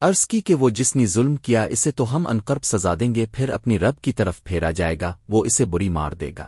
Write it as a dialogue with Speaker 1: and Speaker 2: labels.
Speaker 1: عرض کی کہ وہ جس نے ظلم کیا، اسے تو ہم انقرب سزا دیں گے، پھر اپنی رب کی طرف پھیرا جائے گا، وہ اسے بری مار دے گا۔